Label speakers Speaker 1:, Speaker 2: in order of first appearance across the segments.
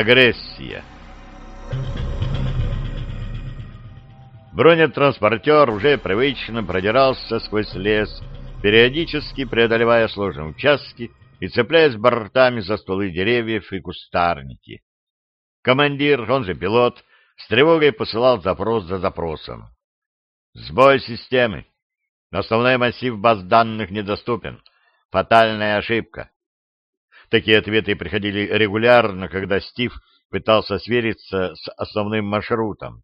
Speaker 1: Агрессия. Бронетранспортер уже привычно продирался сквозь лес, периодически преодолевая сложные участки и цепляясь бортами за стволы деревьев и кустарники. Командир, он же пилот, с тревогой посылал запрос за запросом. Сбой системы. Основной массив баз данных недоступен. Фатальная ошибка. Такие ответы приходили регулярно, когда Стив пытался свериться с основным маршрутом.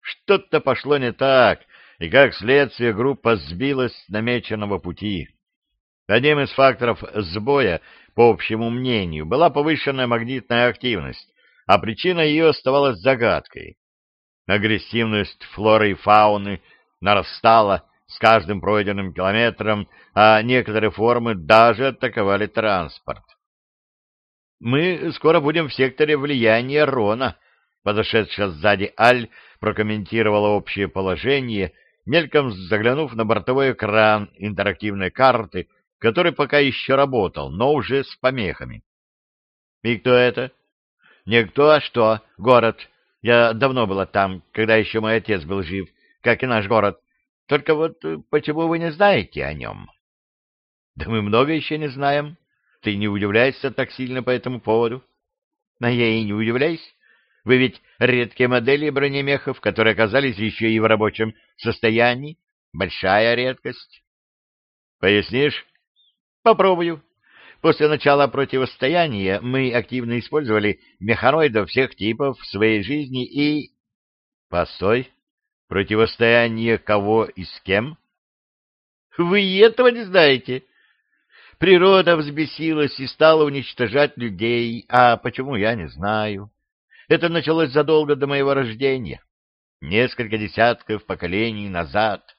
Speaker 1: Что-то пошло не так, и как следствие группа сбилась с намеченного пути. Одним из факторов сбоя, по общему мнению, была повышенная магнитная активность, а причина ее оставалась загадкой. Агрессивность флоры и фауны нарастала с каждым пройденным километром, а некоторые формы даже атаковали транспорт. Мы скоро будем в секторе влияния Рона. Подошедшая сзади Аль прокомментировала общее положение, мельком заглянув на бортовой экран интерактивной карты, который пока еще работал, но уже с помехами. — И кто это? — Не кто, а что. Город. Я давно была там, когда еще мой отец был жив, как и наш город. Только вот почему вы не знаете о нем? — Да мы много еще не знаем. Ты не удивляешься так сильно по этому поводу? А я и не удивляюсь. Вы ведь редкие модели бронемехов, которые оказались еще и в рабочем состоянии. Большая редкость. Пояснишь? Попробую. После начала противостояния мы активно использовали механоидов всех типов в своей жизни и... Постой. Противостояние кого и с кем? Вы этого не знаете? Природа взбесилась и стала уничтожать людей, а почему, я не знаю. Это началось задолго до моего рождения, несколько десятков поколений назад.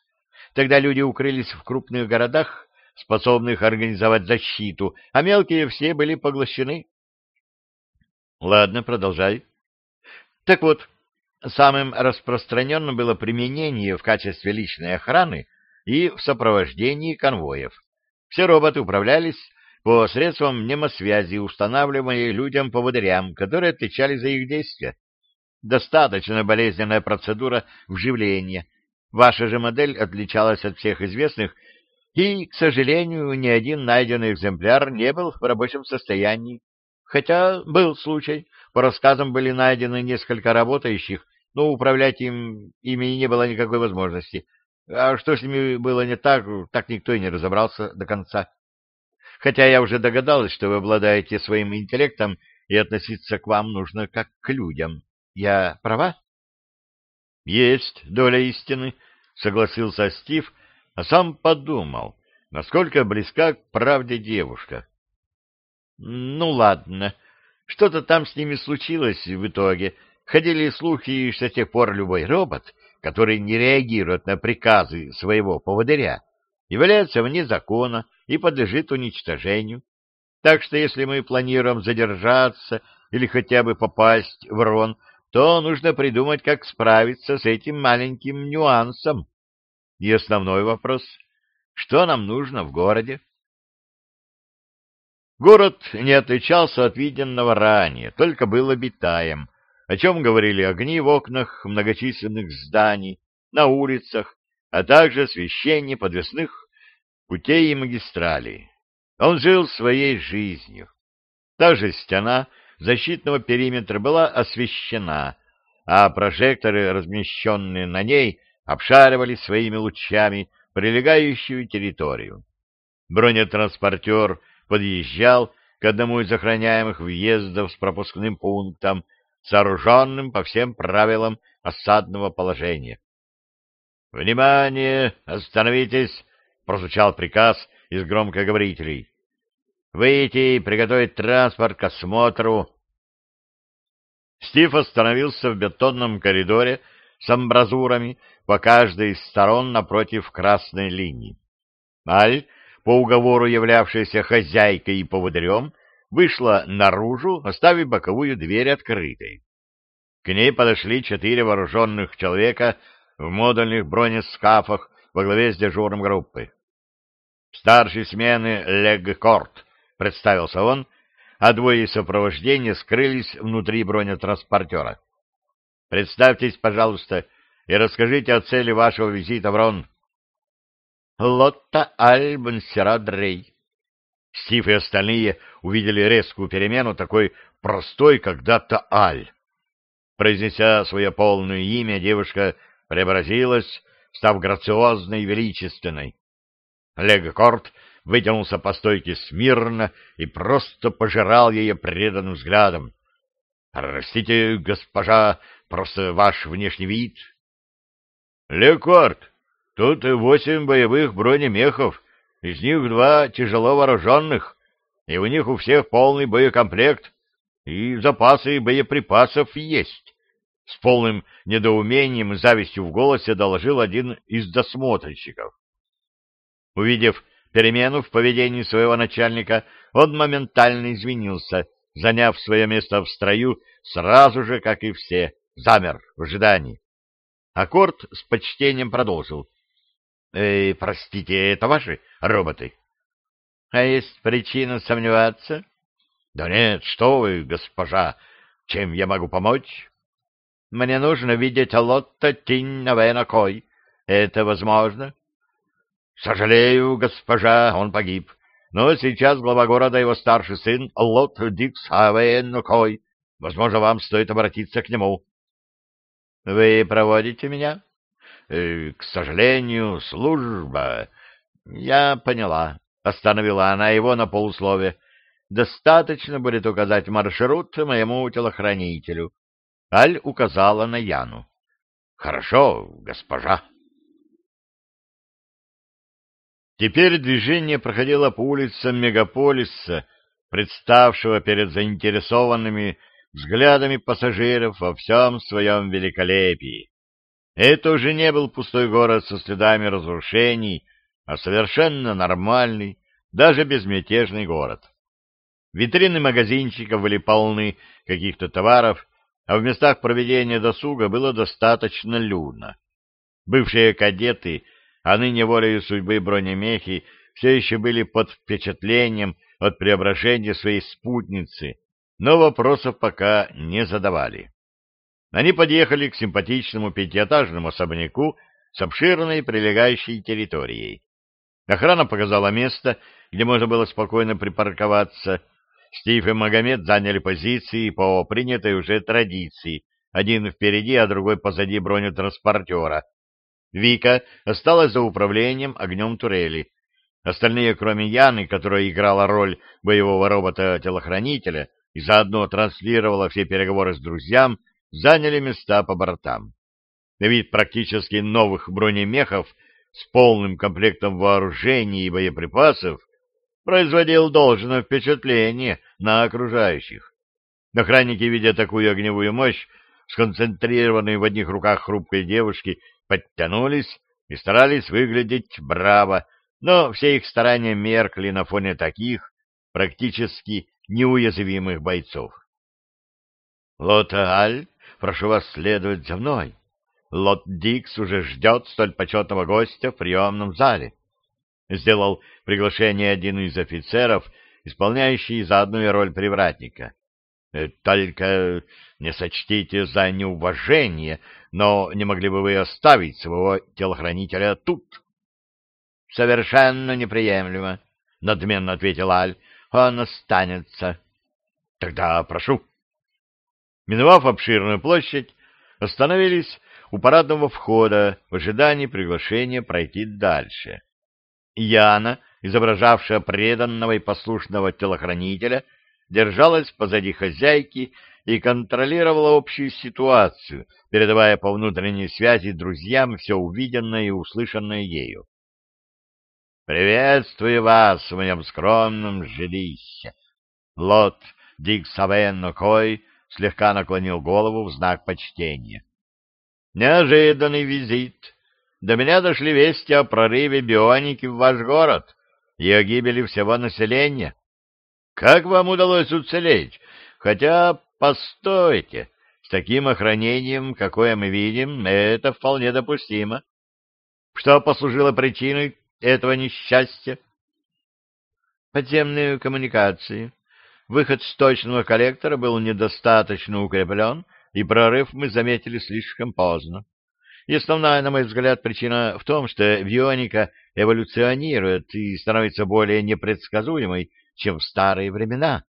Speaker 1: Тогда люди укрылись в крупных городах, способных организовать защиту, а мелкие все были поглощены. Ладно, продолжай. Так вот, самым распространенным было применение в качестве личной охраны и в сопровождении конвоев. Все роботы управлялись по средствам мнемосвязи, устанавливаемой людям-поводырям, которые отвечали за их действия. Достаточно болезненная процедура вживления. Ваша же модель отличалась от всех известных, и, к сожалению, ни один найденный экземпляр не был в рабочем состоянии. Хотя был случай, по рассказам были найдены несколько работающих, но управлять им, ими не было никакой возможности. А что с ними было не так, так никто и не разобрался до конца. Хотя я уже догадалась, что вы обладаете своим интеллектом, и относиться к вам нужно как к людям. Я права? — Есть доля истины, — согласился Стив, а сам подумал, насколько близка к правде девушка. — Ну, ладно. Что-то там с ними случилось в итоге. Ходили слухи, что с тех пор любой робот который не реагирует на приказы своего поводыря, является вне закона и подлежит уничтожению. Так что если мы планируем задержаться или хотя бы попасть в Рон, то нужно придумать, как справиться с этим маленьким нюансом. И основной вопрос — что нам нужно в городе? Город не отличался от виденного ранее, только был обитаем, о чем говорили огни в окнах многочисленных зданий, на улицах, а также освещение подвесных путей и магистралей. Он жил своей жизнью. Также стена защитного периметра была освещена, а прожекторы, размещенные на ней, обшаривали своими лучами прилегающую территорию. Бронетранспортер подъезжал к одному из охраняемых въездов с пропускным пунктом, сооруженным по всем правилам осадного положения. «Внимание! Остановитесь!» — прозвучал приказ из громкоговорителей. «Выйти и приготовить транспорт к осмотру!» Стив остановился в бетонном коридоре с амбразурами по каждой из сторон напротив красной линии. Аль, по уговору являвшаяся хозяйкой и поводырем, вышла наружу, оставив боковую дверь открытой. К ней подошли четыре вооруженных человека в модульных бронескафах во главе с дежурным группы. «Старший смены Легкорт», — представился он, а двое сопровождения скрылись внутри бронетранспортера. «Представьтесь, пожалуйста, и расскажите о цели вашего визита в Рон». «Лотта Аль-Бансерадрей». Стив и остальные увидели резкую перемену такой простой когда-то Аль. Произнеся свое полное имя, девушка преобразилась, став грациозной и величественной. Легкорт вытянулся по стойке смирно и просто пожирал ее преданным взглядом. — Простите, госпожа, просто ваш внешний вид. — Лекорт, тут восемь боевых бронемехов, из них два тяжело вооруженных, и у них у всех полный боекомплект, и запасы боеприпасов есть. С полным недоумением и завистью в голосе доложил один из досмотрщиков. Увидев перемену в поведении своего начальника, он моментально извинился, заняв свое место в строю сразу же, как и все, замер в ожидании. Аккорд с почтением продолжил. «Э, — Простите, это ваши роботы? — А есть причина сомневаться? — Да нет, что вы, госпожа, чем я могу помочь? — Мне нужно видеть Лотта Тинь Кой. Это возможно? — Сожалею, госпожа, он погиб. Но сейчас глава города его старший сын Лот Дикс Авенокой. Возможно, вам стоит обратиться к нему. — Вы проводите меня? Э, — К сожалению, служба... — Я поняла. Остановила она его на полуслове. — Достаточно будет указать маршрут моему телохранителю. Аль указала на Яну. — Хорошо, госпожа. Теперь движение проходило по улицам мегаполиса, представшего перед заинтересованными взглядами пассажиров во всем своем великолепии. Это уже не был пустой город со следами разрушений, а совершенно нормальный, даже безмятежный город. Витрины магазинчиков были полны каких-то товаров, а в местах проведения досуга было достаточно людно. Бывшие кадеты — а ныне волею судьбы бронемехи все еще были под впечатлением от преображения своей спутницы, но вопросов пока не задавали. Они подъехали к симпатичному пятиэтажному особняку с обширной прилегающей территорией. Охрана показала место, где можно было спокойно припарковаться. Стив и Магомед заняли позиции по принятой уже традиции, один впереди, а другой позади бронетранспортера, Вика осталась за управлением огнем турели. Остальные, кроме Яны, которая играла роль боевого робота-телохранителя и заодно транслировала все переговоры с друзьям, заняли места по бортам. Вид практически новых бронемехов с полным комплектом вооружений и боеприпасов производил должное впечатление на окружающих. Охранники, видя такую огневую мощь, сконцентрированной в одних руках хрупкой девушки, подтянулись и старались выглядеть браво, но все их старания меркли на фоне таких практически неуязвимых бойцов. «Лот Аль, прошу вас следовать за мной. Лот Дикс уже ждет столь почетного гостя в приемном зале», — сделал приглашение один из офицеров, исполняющий заодно и роль привратника. Э, только не сочтите за неуважение, но не могли бы вы оставить своего телохранителя тут? — Совершенно неприемлемо, — надменно ответил Аль. — Он останется. — Тогда прошу. Миновав обширную площадь, остановились у парадного входа в ожидании приглашения пройти дальше. Яна, изображавшая преданного и послушного телохранителя, держалась позади хозяйки и контролировала общую ситуацию, передавая по внутренней связи друзьям все увиденное и услышанное ею. «Приветствую вас в моем скромном жилище!» Лот Дик Кой слегка наклонил голову в знак почтения. «Неожиданный визит. До меня дошли вести о прорыве бионики в ваш город и о гибели всего населения. Как вам удалось уцелеть? Хотя, постойте, с таким охранением, какое мы видим, это вполне допустимо. Что послужило причиной этого несчастья? Подземные коммуникации. Выход сточного коллектора был недостаточно укреплен, и прорыв мы заметили слишком поздно. И основная, на мой взгляд, причина в том, что вионика эволюционирует и становится более непредсказуемой, чем в старые времена.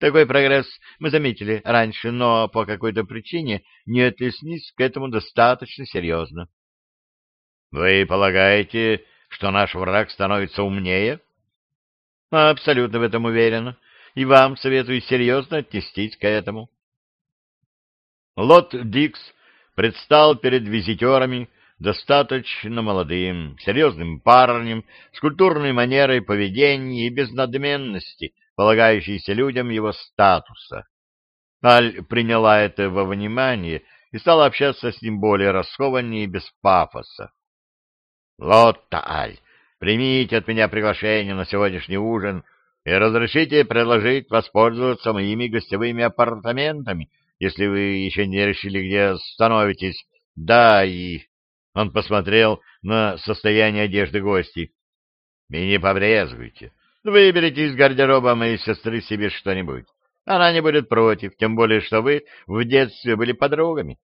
Speaker 1: Такой прогресс мы заметили раньше, но по какой-то причине не отнеслись к этому достаточно серьезно. — Вы полагаете, что наш враг становится умнее? — Абсолютно в этом уверена, и вам советую серьезно отнестись к этому. Лот Дикс предстал перед визитерами достаточно молодым, серьезным парнем, с культурной манерой поведения и без надменности, полагающейся людям его статуса. Аль приняла это во внимание и стала общаться с ним более раскованнее и без пафоса. — Лотта, Аль, примите от меня приглашение на сегодняшний ужин и разрешите предложить воспользоваться моими гостевыми апартаментами если вы еще не решили, где остановитесь. Да, и... Он посмотрел на состояние одежды гостей. И не побрезгуйте. Выберите из гардероба моей сестры себе что-нибудь. Она не будет против, тем более, что вы в детстве были подругами.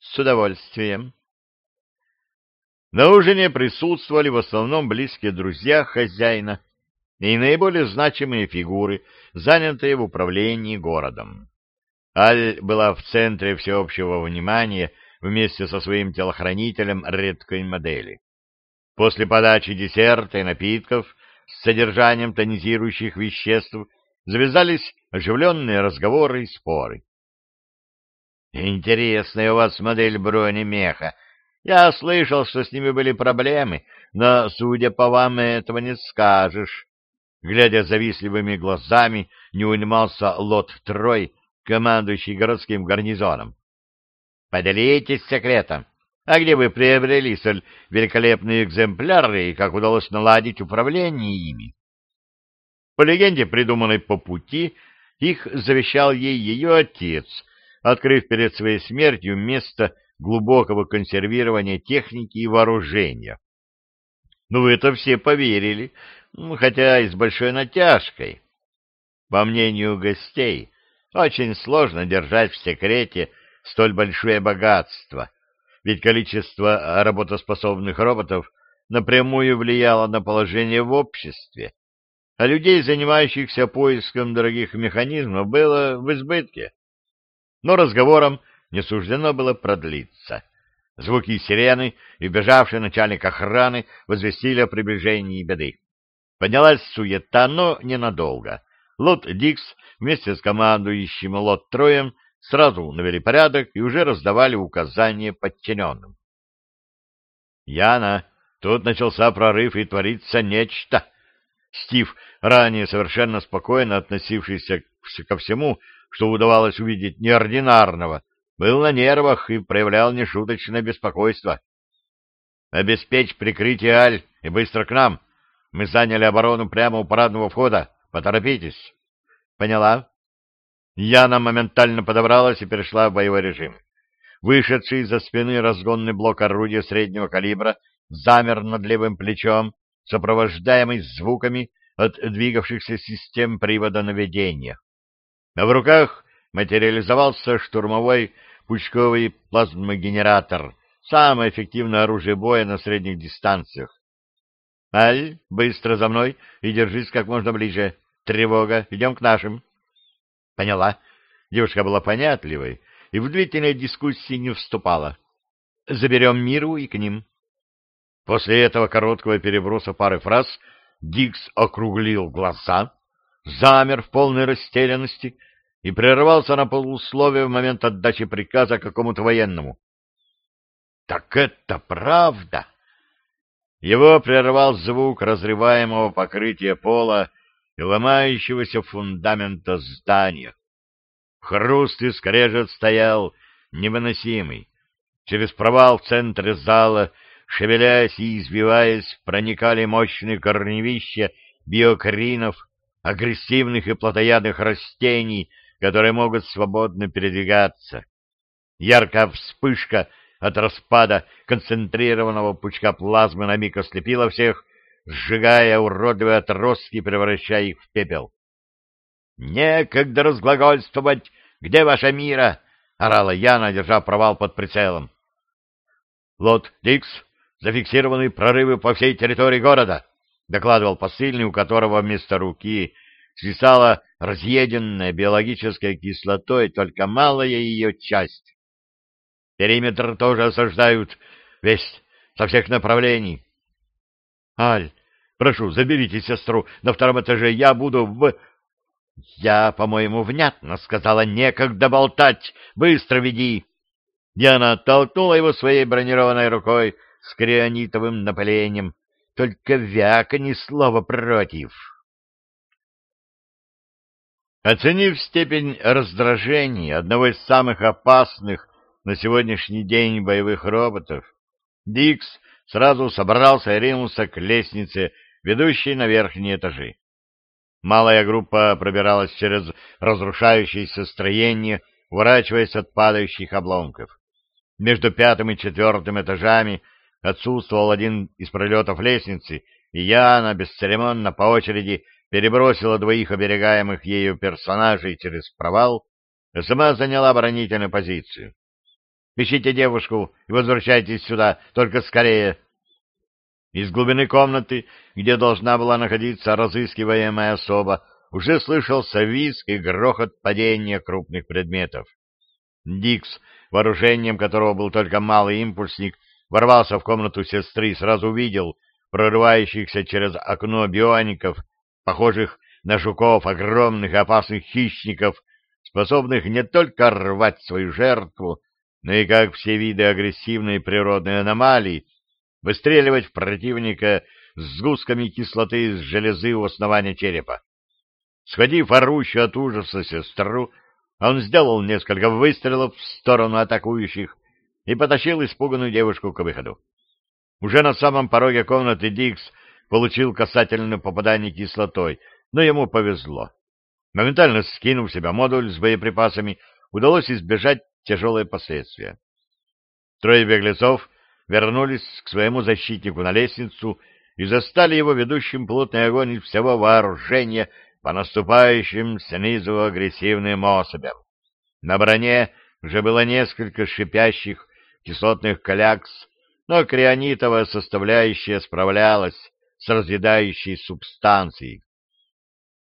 Speaker 1: С удовольствием. На ужине присутствовали в основном близкие друзья хозяина и наиболее значимые фигуры, занятые в управлении городом. Аль была в центре всеобщего внимания вместе со своим телохранителем редкой модели. После подачи десерта и напитков с содержанием тонизирующих веществ завязались оживленные разговоры и споры. «Интересная у вас модель бронемеха. Я слышал, что с ними были проблемы, но, судя по вам, этого не скажешь». Глядя завистливыми глазами, не унимался лот Трой, командующий городским гарнизоном. Поделитесь секретом. А где вы приобрели столь великолепные экземпляры и как удалось наладить управление ими? По легенде, придуманной по пути, их завещал ей ее отец, открыв перед своей смертью место глубокого консервирования техники и вооружения. Ну, вы это все поверили, хотя и с большой натяжкой. По мнению гостей, очень сложно держать в секрете столь большое богатство, ведь количество работоспособных роботов напрямую влияло на положение в обществе, а людей, занимающихся поиском дорогих механизмов, было в избытке. Но разговором не суждено было продлиться. Звуки сирены и бежавший начальник охраны возвестили о приближении беды. Поднялась суета, но ненадолго. Лот Дикс вместе с командующим Лот Троем сразу навели порядок и уже раздавали указания подчиненным. «Яна, тут начался прорыв и творится нечто!» Стив, ранее совершенно спокойно относившийся ко всему, что удавалось увидеть неординарного, был на нервах и проявлял нешуточное беспокойство. «Обеспечь прикрытие Аль и быстро к нам. Мы заняли оборону прямо у парадного входа. Поторопитесь. Поняла? Яна моментально подобралась и перешла в боевой режим. Вышедший из-за спины разгонный блок орудия среднего калибра замер над левым плечом, сопровождаемый звуками от двигавшихся систем привода наведения. А в руках материализовался штурмовой пучковый плазмогенератор, самое эффективное оружие боя на средних дистанциях. «Аль, быстро за мной и держись как можно ближе. Тревога, идем к нашим». Поняла. Девушка была понятливой и в длительные дискуссии не вступала. Заберем миру и к ним. После этого короткого переброса пары фраз Дикс округлил глаза, замер в полной растерянности и прервался на полусловие в момент отдачи приказа какому-то военному. — Так это правда! Его прервал звук разрываемого покрытия пола и ломающегося фундамента здания. Хруст и скрежет стоял невыносимый. Через провал в центре зала, шевелясь и избиваясь, проникали мощные корневища биокринов, агрессивных и плотоядных растений, которые могут свободно передвигаться. Яркая вспышка от распада концентрированного пучка плазмы на миг ослепила всех, сжигая уродливые отростки, превращая их в пепел. «Некогда разглагольствовать! Где ваша мира?» — орала Яна, держа провал под прицелом. «Лот Дикс, зафиксированы прорывы по всей территории города», — докладывал посыльный, у которого вместо руки свисала разъеденная биологической кислотой только малая ее часть. Периметр тоже осаждают весь со всех направлений. — Аль, прошу, заберите сестру на втором этаже, я буду в... Я, по-моему, внятно сказала, некогда болтать, быстро веди. Диана оттолкнула его своей бронированной рукой с крионитовым напылением. Только вяка ни слова против. Оценив степень раздражения одного из самых опасных на сегодняшний день боевых роботов, Дикс сразу собрался и ринулся к лестнице, ведущей на верхние этажи. Малая группа пробиралась через разрушающееся строение, уворачиваясь от падающих обломков. Между пятым и четвертым этажами отсутствовал один из пролетов лестницы, и Яна бесцеремонно по очереди перебросила двоих оберегаемых ею персонажей через провал, сама заняла оборонительную позицию. «Ищите девушку и возвращайтесь сюда, только скорее!» Из глубины комнаты, где должна была находиться разыскиваемая особа, уже слышался визг и грохот падения крупных предметов. Дикс, вооружением которого был только малый импульсник, ворвался в комнату сестры и сразу увидел прорывающихся через окно биоников, похожих на жуков огромных опасных хищников, способных не только рвать свою жертву, но и, как все виды агрессивной природной аномалии, выстреливать в противника с сгустками кислоты из железы у основания черепа. Схватив орущую от ужаса сестру, он сделал несколько выстрелов в сторону атакующих и потащил испуганную девушку к выходу. Уже на самом пороге комнаты Дикс получил касательное попадание кислотой, но ему повезло. Моментально скинув себя модуль с боеприпасами, удалось избежать тяжелые последствия. Трое беглецов вернулись к своему защитнику на лестницу и застали его ведущим плотный огонь из всего вооружения по наступающим снизу агрессивным особям. На броне уже было несколько шипящих кислотных калякс, но крионитовая составляющая справлялась с разъедающей субстанцией.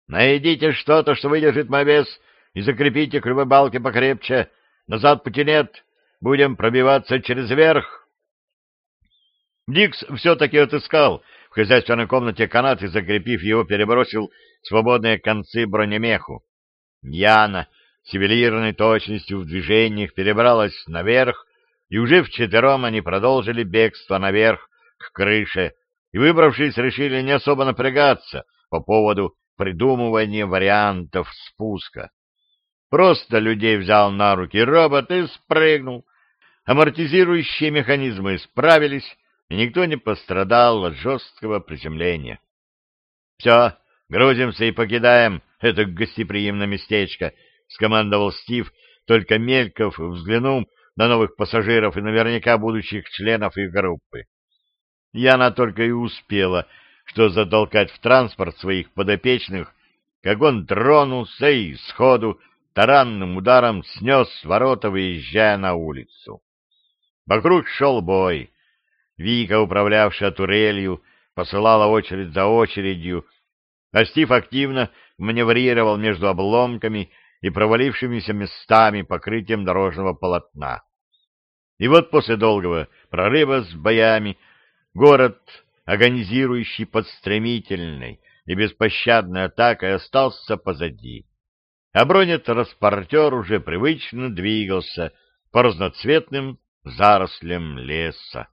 Speaker 1: «Найдите что-то, что выдержит мой вес, и закрепите к балке покрепче. Назад пути нет. Будем пробиваться через верх». Дикс все-таки отыскал в хозяйственной комнате канат и, закрепив его, перебросил свободные концы бронемеху. Яна с ювелирной точностью в движениях перебралась наверх, и уже вчетвером они продолжили бегство наверх к крыше, и, выбравшись, решили не особо напрягаться по поводу придумывания вариантов спуска. Просто людей взял на руки робот и спрыгнул. Амортизирующие механизмы справились, и никто не пострадал от жесткого приземления. — Все, грузимся и покидаем это гостеприимное местечко, — скомандовал Стив, только Мельков взглянул на новых пассажиров и наверняка будущих членов их группы. Яна только и успела, что затолкать в транспорт своих подопечных, как он тронулся и сходу таранным ударом снес ворота, выезжая на улицу. Вокруг шел бой. Вика, управлявшая турелью, посылала очередь за очередью, а Стив активно маневрировал между обломками и провалившимися местами покрытием дорожного полотна. И вот после долгого прорыва с боями город, агонизирующий под стремительной и беспощадной атакой, остался позади. А бронетранспортер уже привычно двигался по разноцветным зарослям леса.